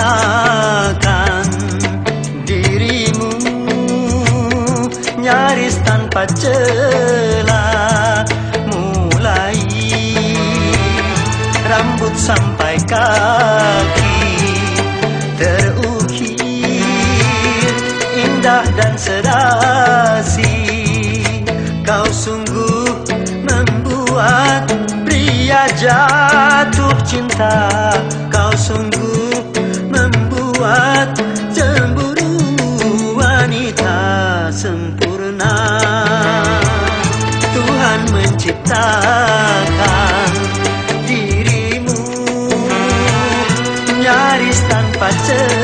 rasakan dirimu. Nyaris tanpa celah mulai. Rambut sampai kaki terukir. Indah dan serasi. Kau sungguh membuat pria jatuh cinta. Kau sungguh cemburu wanita sempurna. Tuhan menciptakan dirimu nyaris tanpa celah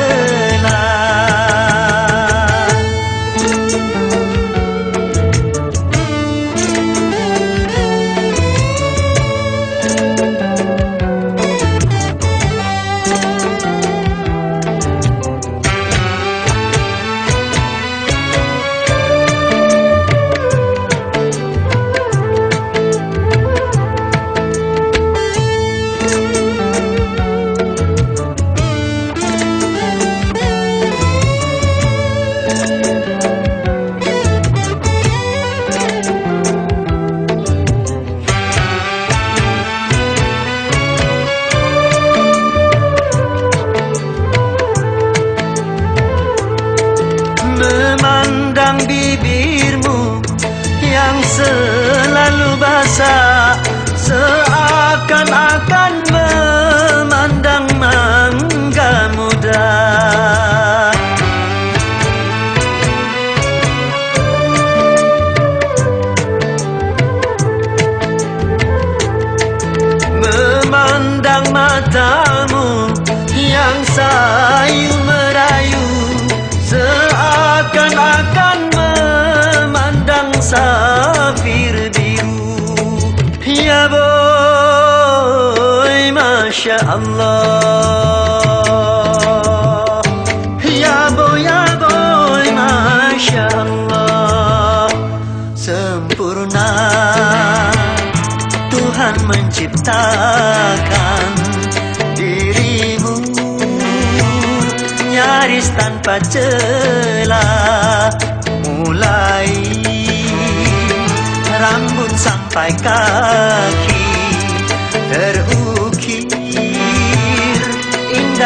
Memandang bibirmu yang selalu basah Seakan-akan Masya Allah Ya boy, ya boy, Masya Allah Sempurna. Tuhan menciptakan dirimu. Nyaris tanpa celah mulai. Rambut sampai kaki terukir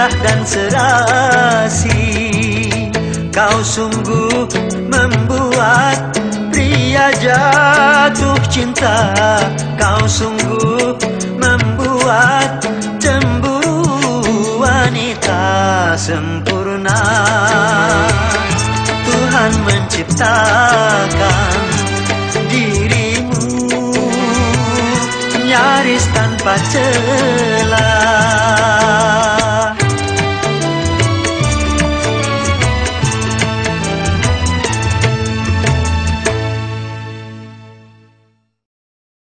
indah dan serasi. Kau sungguh membuat pria jatuh cinta. Kau sungguh membuat cemburu wanita sempurna. Tuhan menciptakan dirimu nyaris tanpa celah